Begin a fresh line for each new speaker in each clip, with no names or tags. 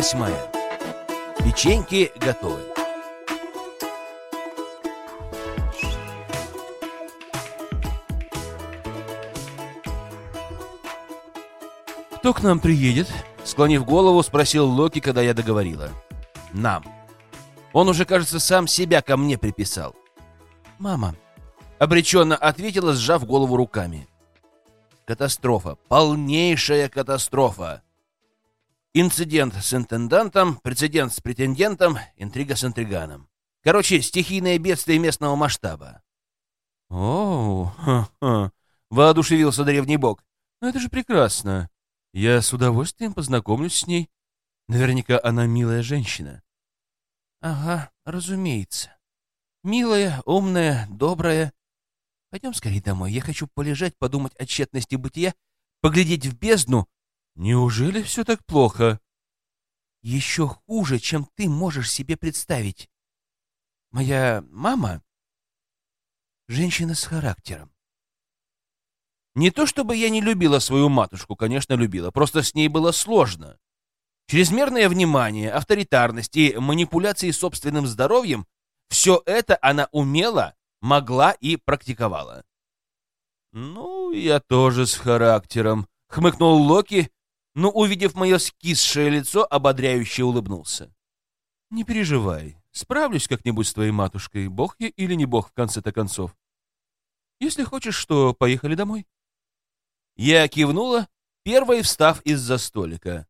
Восьмая. Печеньки готовы. «Кто к нам приедет?» — склонив голову, спросил Локи, когда я договорила. «Нам». Он уже, кажется, сам себя ко мне приписал. «Мама», — обреченно ответила, сжав голову руками. «Катастрофа, полнейшая катастрофа!» Инцидент с интендантом, прецедент с претендентом, интрига с интриганом. Короче, стихийное бедствие местного масштаба. «О, ха-ха!» — воодушевился древний бог. «Ну это же прекрасно! Я с удовольствием познакомлюсь с ней. Наверняка она милая женщина». «Ага, разумеется. Милая, умная, добрая. Пойдем скорее домой. Я хочу полежать, подумать о тщетности бытия, поглядеть в бездну Неужели все так плохо? Еще хуже, чем ты можешь себе представить. Моя мама — женщина с характером. Не то чтобы я не любила свою матушку, конечно, любила, просто с ней было сложно. Чрезмерное внимание, авторитарность и манипуляции собственным здоровьем — все это она умела, могла и практиковала. «Ну, я тоже с характером», — хмыкнул Локи, но, увидев мое скисшее лицо, ободряюще улыбнулся. «Не переживай, справлюсь как-нибудь с твоей матушкой, бог я или не бог в конце-то концов. Если хочешь, что поехали домой». Я кивнула, первой встав из-за столика.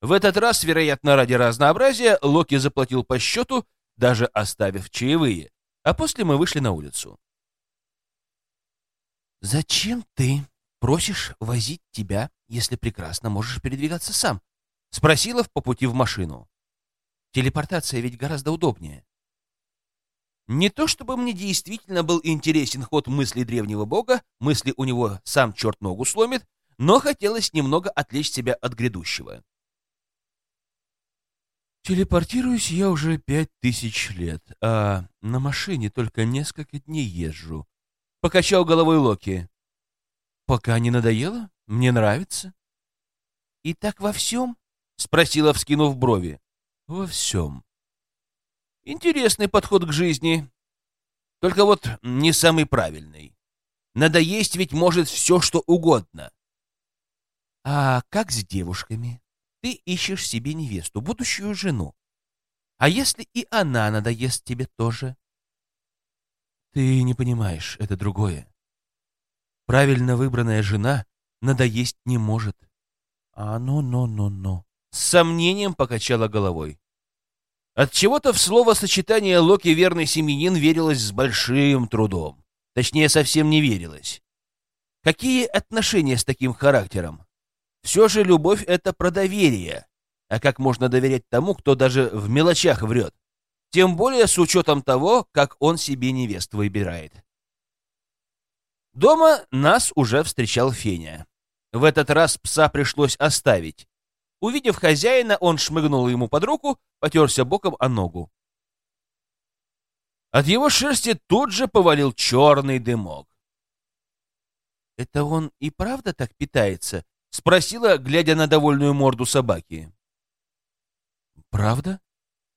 В этот раз, вероятно, ради разнообразия, Локи заплатил по счету, даже оставив чаевые, а после мы вышли на улицу. «Зачем ты просишь возить тебя если прекрасно можешь передвигаться сам?» — спросила по пути в машину. «Телепортация ведь гораздо удобнее». Не то чтобы мне действительно был интересен ход мысли древнего бога, мысли у него сам черт ногу сломит, но хотелось немного отвлечь себя от грядущего. Телепортируюсь я уже пять тысяч лет, а на машине только несколько дней езжу. Покачал головой Локи. Пока не надоело? Мне нравится. — И так во всем? — спросила, вскинув брови. — Во всем. Интересный подход к жизни. Только вот не самый правильный. Надоесть ведь может все, что угодно. — А как с девушками? Ты ищешь себе невесту, будущую жену. А если и она надоест тебе тоже? Ты не понимаешь, это другое. Правильно выбранная жена надоесть не может. А ну-ну-ну-ну. С сомнением покачала головой. От чего-то в словосочетание Локи верный семьянин верилось с большим трудом. Точнее, совсем не верилось. Какие отношения с таким характером? Все же любовь — это про доверие. А как можно доверять тому, кто даже в мелочах врет? Тем более с учетом того, как он себе невест выбирает. Дома нас уже встречал Феня. В этот раз пса пришлось оставить. Увидев хозяина, он шмыгнул ему под руку, потерся боком о ногу. От его шерсти тут же повалил черный дымок. «Это он и правда так питается?» — спросила, глядя на довольную морду собаки. «Правда?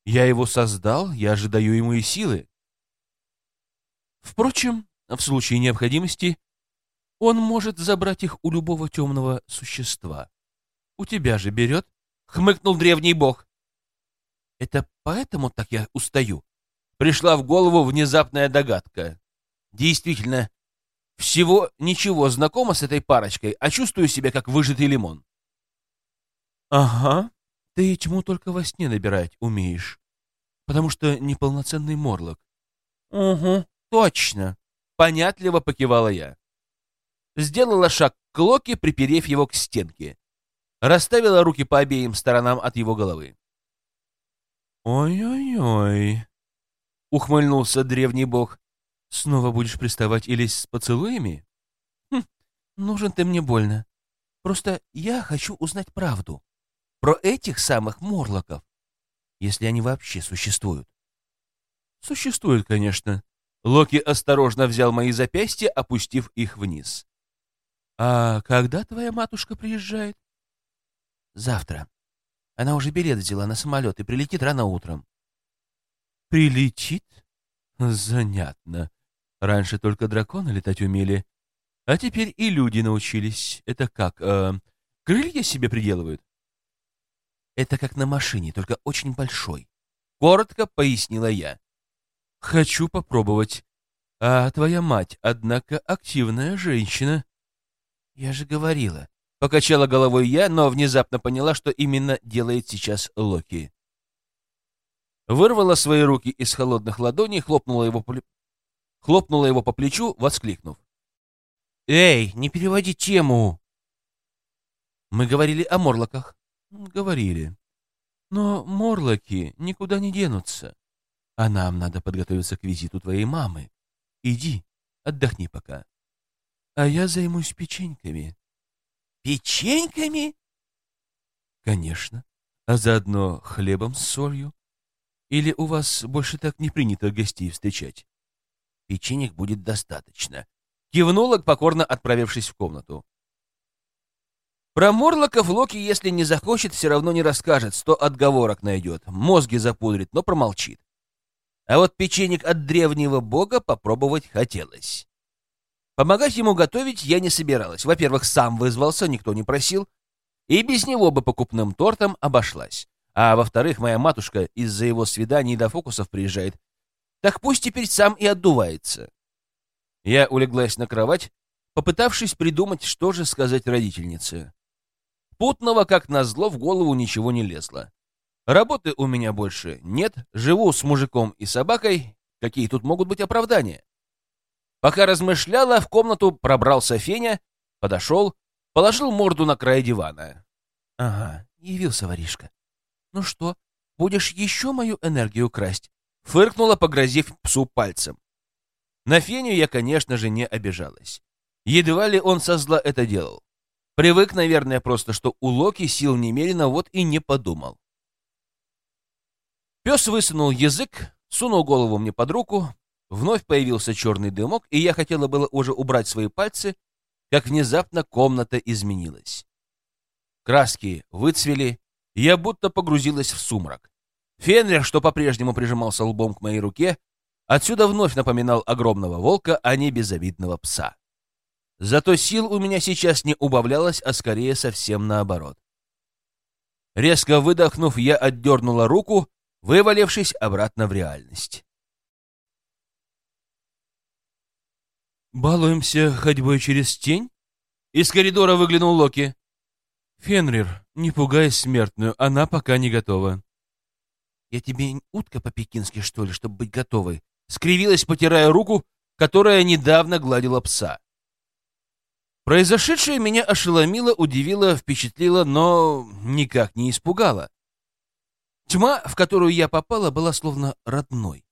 Я его создал, я же даю ему и силы. Впрочем, в случае необходимости он может забрать их у любого темного существа. У тебя же берет, — хмыкнул древний бог. Это поэтому так я устаю? Пришла в голову внезапная догадка. Действительно, всего ничего знакомо с этой парочкой, а чувствую себя как выжатый лимон. Ага, ты тьму только во сне набирать умеешь, потому что неполноценный морлок. Угу, точно, понятливо покивала я сделала шаг к Локи, приперев его к стенке. Расставила руки по обеим сторонам от его головы. «Ой-ой-ой», — ухмыльнулся древний бог. «Снова будешь приставать или с поцелуями?» «Хм, нужен ты мне больно. Просто я хочу узнать правду. Про этих самых морлоков, если они вообще существуют». «Существуют, конечно». Локи осторожно взял мои запястья, опустив их вниз. «А когда твоя матушка приезжает?» «Завтра. Она уже билет взяла на самолет и прилетит рано утром. Прилетит? Занятно. Раньше только драконы летать умели, а теперь и люди научились. Это как, э, крылья себе приделывают? Это как на машине, только очень большой. Коротко пояснила я. Хочу попробовать. А твоя мать, однако, активная женщина. Я же говорила. Покачала головой я, но внезапно поняла, что именно делает сейчас Локи. Вырвала свои руки из холодных ладоней, хлопнула его по, хлопнула его по плечу, воскликнув. «Эй, не переводи тему!» «Мы говорили о морлоках». «Говорили. Но морлоки никуда не денутся. А нам надо подготовиться к визиту твоей мамы. Иди, отдохни пока. А я займусь печеньками». «Печеньками?» «Конечно. А заодно хлебом с солью. Или у вас больше так не принято гостей встречать?» «Печенек будет достаточно», Кивнула, покорно отправившись в комнату. Про Морлоков Локи, если не захочет, все равно не расскажет, сто отговорок найдет, мозги запудрит, но промолчит. А вот печенек от древнего бога попробовать хотелось. Помогать ему готовить я не собиралась. Во-первых, сам вызвался, никто не просил, и без него бы покупным тортом обошлась. А во-вторых, моя матушка из-за его свиданий до фокусов приезжает. Так пусть теперь сам и отдувается. Я улеглась на кровать, попытавшись придумать, что же сказать родительнице. Путного, как назло, в голову ничего не лезло. Работы у меня больше нет, живу с мужиком и собакой. Какие тут могут быть оправдания? Пока размышляла, в комнату пробрался Феня, подошел, положил морду на край дивана. — Ага, явился воришка. — Ну что, будешь еще мою энергию красть? — фыркнула, погрозив псу пальцем. На Феню я, конечно же, не обижалась. Едва ли он со зла это делал. Привык, наверное, просто, что у Локи сил немерено, вот и не подумал. Пес высунул язык, сунул голову мне под руку, вновь появился черный дымок, и я хотела было уже убрать свои пальцы, как внезапно комната изменилась. Краски выцвели, я будто погрузилась в сумрак. Фенрих, что по-прежнему прижимался лбом к моей руке, Отсюда вновь напоминал огромного волка, а не безобидного пса. Зато сил у меня сейчас не убавлялось, а скорее совсем наоборот. Резко выдохнув, я отдернула руку, вывалившись обратно в реальность. «Балуемся ходьбой через тень?» Из коридора выглянул Локи. «Фенрир, не пугай смертную, она пока не готова». «Я тебе утка по-пекински, что ли, чтобы быть готовой?» скривилась, потирая руку, которая недавно гладила пса. Произошедшее меня ошеломило, удивило, впечатлило, но никак не испугало. Тьма, в которую я попала, была словно родной.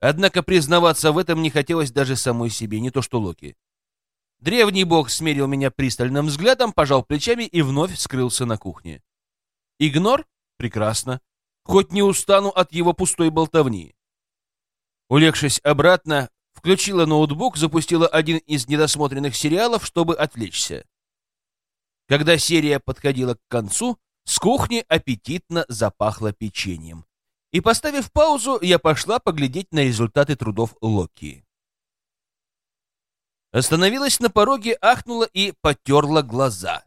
Однако признаваться в этом не хотелось даже самой себе, не то что Локи. Древний бог смерил меня пристальным взглядом, пожал плечами и вновь скрылся на кухне. Игнор? Прекрасно. Хоть не устану от его пустой болтовни. Улегшись обратно, включила ноутбук, запустила один из недосмотренных сериалов, чтобы отвлечься. Когда серия подходила к концу, с кухни аппетитно запахло печеньем. И, поставив паузу, я пошла поглядеть на результаты трудов Локи. Остановилась на пороге, ахнула и потерла глаза.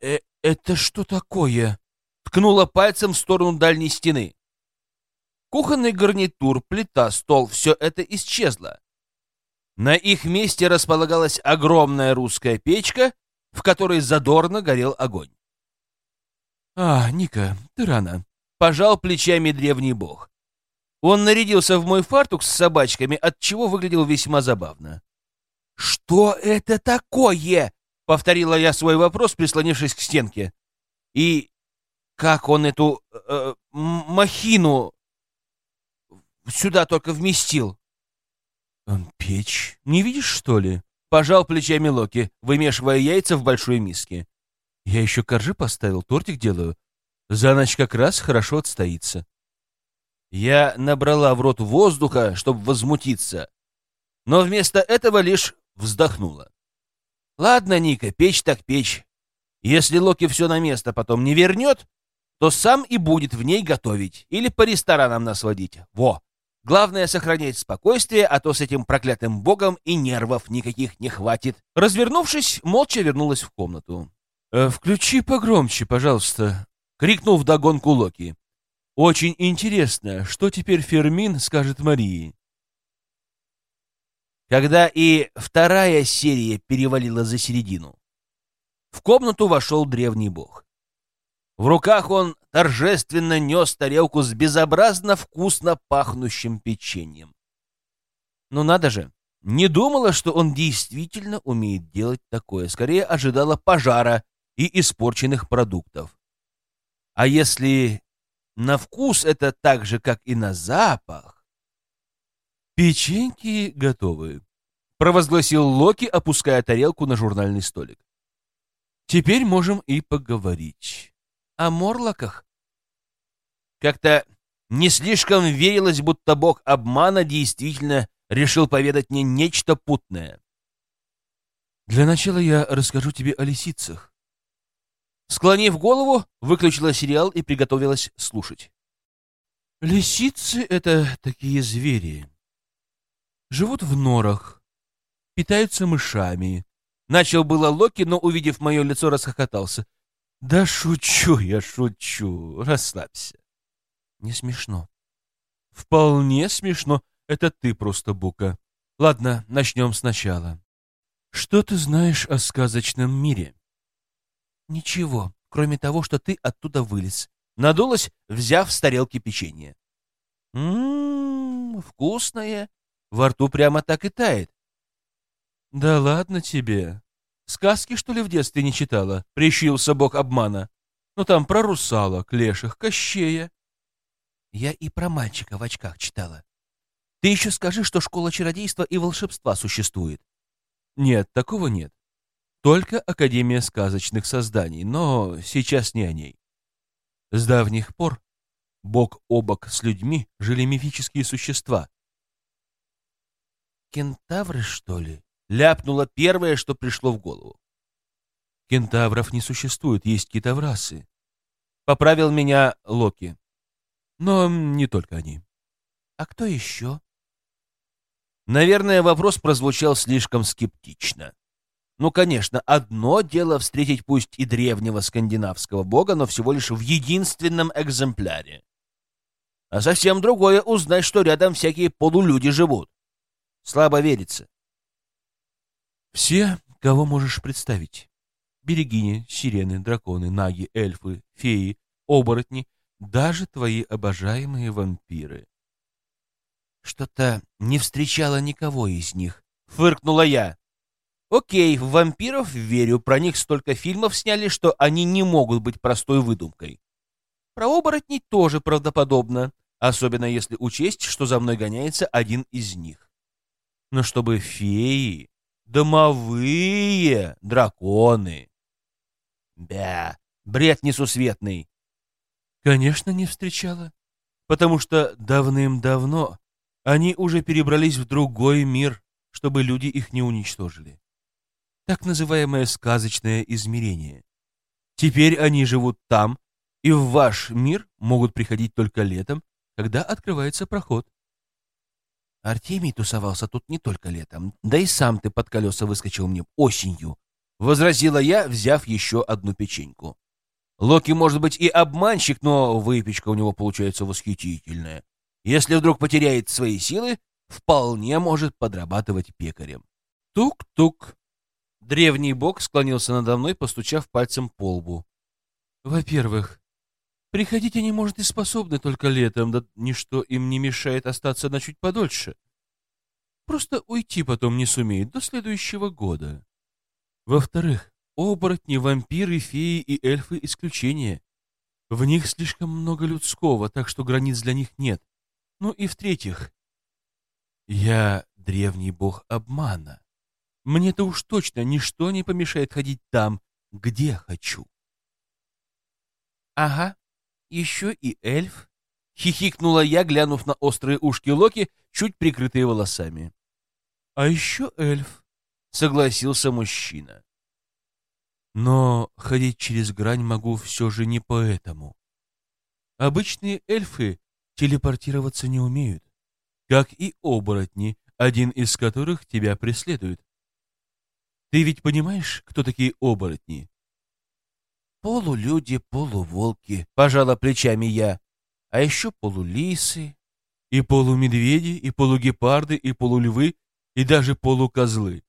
«Э, «Это что такое?» Ткнула пальцем в сторону дальней стены. Кухонный гарнитур, плита, стол — все это исчезло. На их месте располагалась огромная русская печка, в которой задорно горел огонь. «А, Ника, ты рано», — пожал плечами древний бог. Он нарядился в мой фартук с собачками, от чего выглядел весьма забавно. «Что это такое?» — повторила я свой вопрос, прислонившись к стенке. «И как он эту э, махину сюда только вместил. Печь. Не видишь, что ли? Пожал плечами Локи, вымешивая яйца в большой миске. Я еще коржи поставил, тортик делаю. За ночь как раз хорошо отстоится. Я набрала в рот воздуха, чтобы возмутиться, но вместо этого лишь вздохнула. Ладно, Ника, печь так печь. Если Локи все на место потом не вернет, то сам и будет в ней готовить или по ресторанам нас водить. Во! Главное — сохранять спокойствие, а то с этим проклятым богом и нервов никаких не хватит. Развернувшись, молча вернулась в комнату. «Э, «Включи погромче, пожалуйста», — крикнул вдогонку Локи. «Очень интересно, что теперь Фермин скажет Марии?» Когда и вторая серия перевалила за середину, в комнату вошел древний бог. В руках он торжественно нес тарелку с безобразно вкусно пахнущим печеньем. Ну надо же, не думала, что он действительно умеет делать такое. Скорее ожидала пожара и испорченных продуктов. А если на вкус это так же, как и на запах? Печеньки готовы, провозгласил Локи, опуская тарелку на журнальный столик. Теперь можем и поговорить о морлоках. Как-то не слишком верилось, будто бог обмана действительно решил поведать мне нечто путное. Для начала я расскажу тебе о лисицах. Склонив голову, выключила сериал и приготовилась слушать. Лисицы — это такие звери. Живут в норах, питаются мышами. Начал было Локи, но, увидев мое лицо, расхохотался — да шучу я, шучу. Расслабься. Не смешно. Вполне смешно. Это ты просто, Бука. Ладно, начнем сначала. Что ты знаешь о сказочном мире? Ничего, кроме того, что ты оттуда вылез. Надулась, взяв с тарелки печенье. Ммм, вкусное. Во рту прямо так и тает. Да ладно тебе. Сказки, что ли, в детстве не читала? Прищился бог обмана. Ну там про русалок, леших, кощея. Я и про мальчика в очках читала. Ты еще скажи, что школа чародейства и волшебства существует. Нет, такого нет. Только Академия сказочных созданий, но сейчас не о ней. С давних пор бок о бок с людьми жили мифические существа. Кентавры, что ли? ляпнула первое, что пришло в голову. Кентавров не существует, есть китоврасы. Поправил меня Локи. Но не только они. А кто еще? Наверное, вопрос прозвучал слишком скептично. Ну, конечно, одно дело встретить пусть и древнего скандинавского бога, но всего лишь в единственном экземпляре. А совсем другое узнать, что рядом всякие полулюди живут. Слабо верится. Все, кого можешь представить. Берегини, сирены, драконы, наги, эльфы, феи, оборотни, даже твои обожаемые вампиры. Что-то не встречала никого из них. Фыркнула я. Окей, в вампиров верю, про них столько фильмов сняли, что они не могут быть простой выдумкой. Про оборотней тоже правдоподобно, особенно если учесть, что за мной гоняется один из них. Но чтобы феи Домовые драконы. Бя, бред несусветный. Конечно, не встречала, потому что давным-давно они уже перебрались в другой мир, чтобы люди их не уничтожили. Так называемое сказочное измерение. Теперь они живут там, и в ваш мир могут приходить только летом, когда открывается проход. Артемий тусовался тут не только летом, да и сам ты под колеса выскочил мне осенью, — возразила я, взяв еще одну печеньку. Локи, может быть, и обманщик, но выпечка у него получается восхитительная. Если вдруг потеряет свои силы, вполне может подрабатывать пекарем. Тук-тук. Древний бог склонился надо мной, постучав пальцем по лбу. Во-первых, Приходить они, может, и способны только летом, да ничто им не мешает остаться на чуть подольше. Просто уйти потом не сумеет до следующего года. Во-вторых, оборотни, вампиры, феи и эльфы — исключение. В них слишком много людского, так что границ для них нет. Ну и в-третьих, я древний бог обмана. Мне-то уж точно ничто не помешает ходить там, где хочу. Ага, еще и эльф?» — хихикнула я, глянув на острые ушки Локи, чуть прикрытые волосами. «А еще эльф», — согласился мужчина. Но ходить через грань могу все же не поэтому. Обычные эльфы телепортироваться не умеют, как и оборотни, один из которых тебя преследует. Ты ведь понимаешь, кто такие оборотни? Полулюди, полуволки, пожала плечами я. А еще полулисы, и полумедведи, и полугепарды, и полульвы, и даже полукозлы.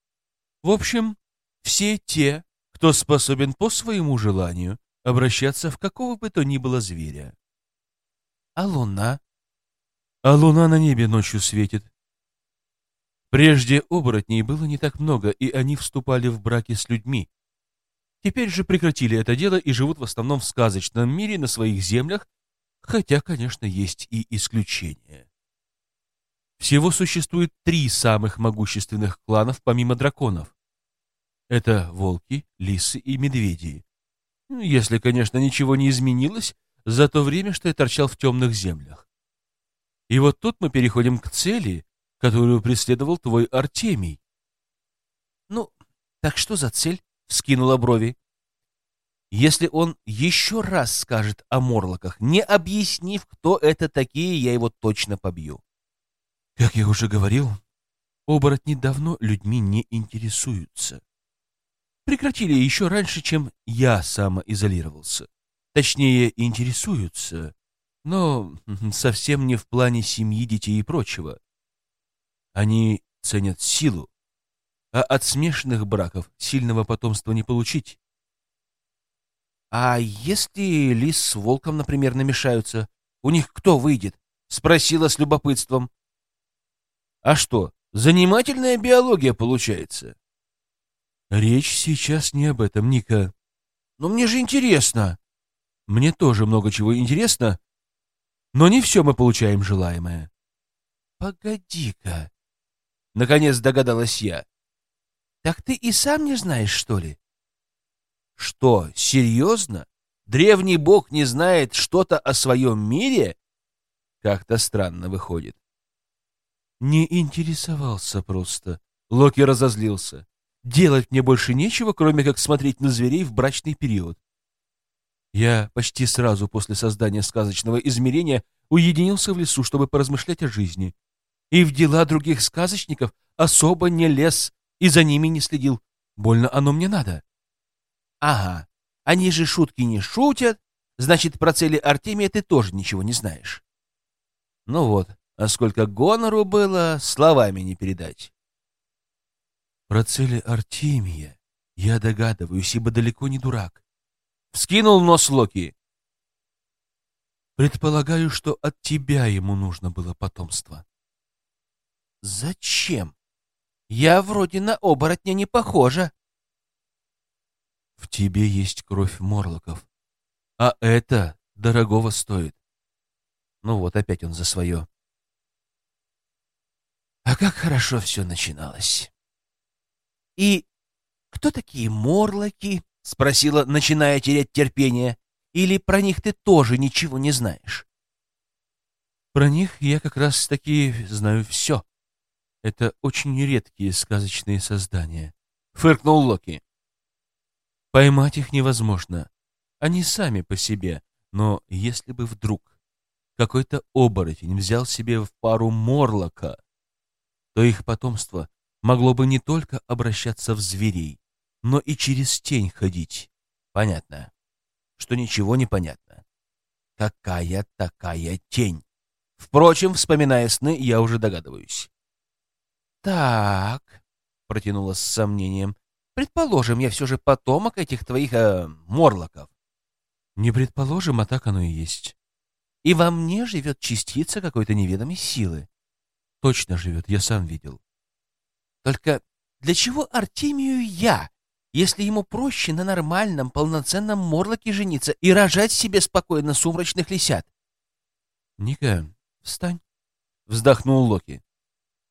В общем, все те, кто способен по своему желанию обращаться в какого бы то ни было зверя. А луна? А луна на небе ночью светит. Прежде оборотней было не так много, и они вступали в браки с людьми. Теперь же прекратили это дело и живут в основном в сказочном мире на своих землях, хотя, конечно, есть и исключения. Всего существует три самых могущественных кланов помимо драконов. Это волки, лисы и медведи. Ну, если, конечно, ничего не изменилось за то время, что я торчал в темных землях. И вот тут мы переходим к цели, которую преследовал твой Артемий. Ну, так что за цель? Скинула брови. Если он еще раз скажет о Морлоках, не объяснив, кто это такие, я его точно побью. Как я уже говорил, оборотни давно людьми не интересуются. Прекратили еще раньше, чем я самоизолировался. Точнее, интересуются, но совсем не в плане семьи, детей и прочего. Они ценят силу, а от смешанных браков сильного потомства не получить. «А если лис с волком, например, намешаются, у них кто выйдет?» — спросила с любопытством. «А что, занимательная биология получается?» «Речь сейчас не об этом, Ника». «Но мне же интересно». «Мне тоже много чего интересно, но не все мы получаем желаемое». «Погоди-ка», — наконец догадалась я. «Так ты и сам не знаешь, что ли?» «Что, серьезно? Древний бог не знает что-то о своем мире?» Как-то странно выходит. «Не интересовался просто». Локи разозлился. «Делать мне больше нечего, кроме как смотреть на зверей в брачный период. Я почти сразу после создания сказочного измерения уединился в лесу, чтобы поразмышлять о жизни. И в дела других сказочников особо не лез и за ними не следил. Больно оно мне надо. Ага, они же шутки не шутят, значит, про цели Артемия ты тоже ничего не знаешь. Ну вот, а сколько гонору было, словами не передать. Про цели Артемия я догадываюсь, ибо далеко не дурак. Вскинул нос Локи. Предполагаю, что от тебя ему нужно было потомство. Зачем? Я вроде на оборотня не похожа. В тебе есть кровь морлоков. А это дорогого стоит. Ну вот, опять он за свое. А как хорошо все начиналось. И кто такие морлоки? — спросила, начиная терять терпение. «Или про них ты тоже ничего не знаешь?» «Про них я как раз-таки знаю все. Это очень редкие сказочные создания», — фыркнул Локи. «Поймать их невозможно. Они сами по себе, но если бы вдруг какой-то оборотень взял себе в пару морлока, то их потомство могло бы не только обращаться в зверей, но и через тень ходить. Понятно, что ничего не понятно. Какая такая тень? Впрочем, вспоминая сны, я уже догадываюсь. «Так», — протянула с сомнением, — «предположим, я все же потомок этих твоих э, морлоков». «Не предположим, а так оно и есть». «И во мне живет частица какой-то неведомой силы». «Точно живет, я сам видел». «Только для чего Артемию я, если ему проще на нормальном, полноценном морлоке жениться и рожать себе спокойно сумрачных лисят. — Ника, встань, — вздохнул Локи. —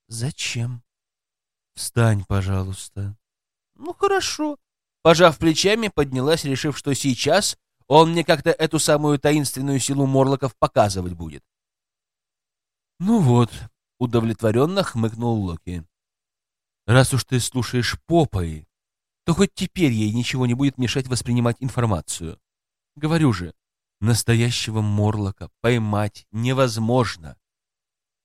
Зачем? — Встань, пожалуйста. — Ну, хорошо. Пожав плечами, поднялась, решив, что сейчас он мне как-то эту самую таинственную силу морлоков показывать будет. — Ну вот, — удовлетворенно хмыкнул Локи. — Раз уж ты слушаешь попой, то хоть теперь ей ничего не будет мешать воспринимать информацию. Говорю же, настоящего Морлока поймать невозможно.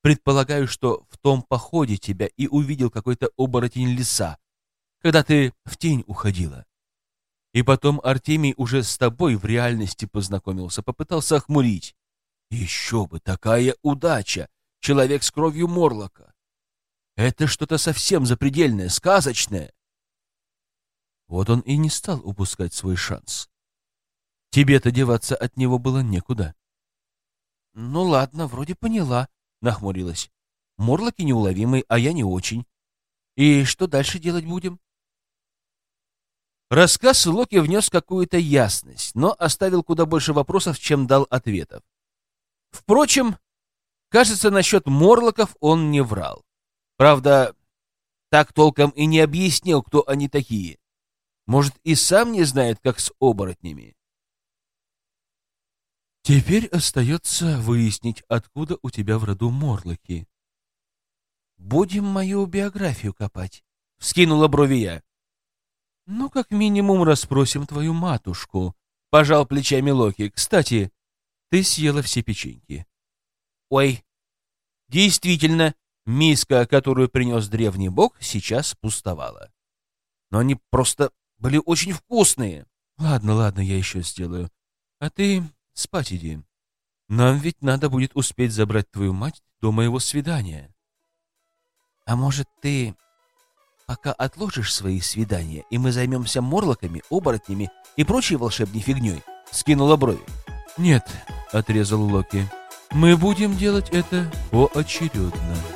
Предполагаю, что в том походе тебя и увидел какой-то оборотень леса, когда ты в тень уходила. И потом Артемий уже с тобой в реальности познакомился, попытался охмурить. Еще бы, такая удача! Человек с кровью Морлока. Это что-то совсем запредельное, сказочное. Вот он и не стал упускать свой шанс. Тебе-то деваться от него было некуда. — Ну ладно, вроде поняла, — нахмурилась. — Морлоки неуловимый, а я не очень. И что дальше делать будем? Рассказ Локи внес какую-то ясность, но оставил куда больше вопросов, чем дал ответов. Впрочем, кажется, насчет Морлоков он не врал. Правда, так толком и не объяснил, кто они такие. Может, и сам не знает, как с оборотнями. Теперь остается выяснить, откуда у тебя в роду Морлоки. «Будем мою биографию копать», — вскинула брови я. «Ну, как минимум, расспросим твою матушку», — пожал плечами Локи. «Кстати, ты съела все печеньки». «Ой, действительно, миска, которую принес древний бог, сейчас пустовала. Но они просто были очень вкусные». «Ладно, ладно, я еще сделаю. А ты спать иди. Нам ведь надо будет успеть забрать твою мать до моего свидания». «А может, ты пока отложишь свои свидания, и мы займемся морлоками, оборотнями и прочей волшебной фигней?» — скинула брови. «Нет», — отрезал Локи, — «мы будем делать это поочередно».